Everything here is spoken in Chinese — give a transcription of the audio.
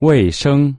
卫生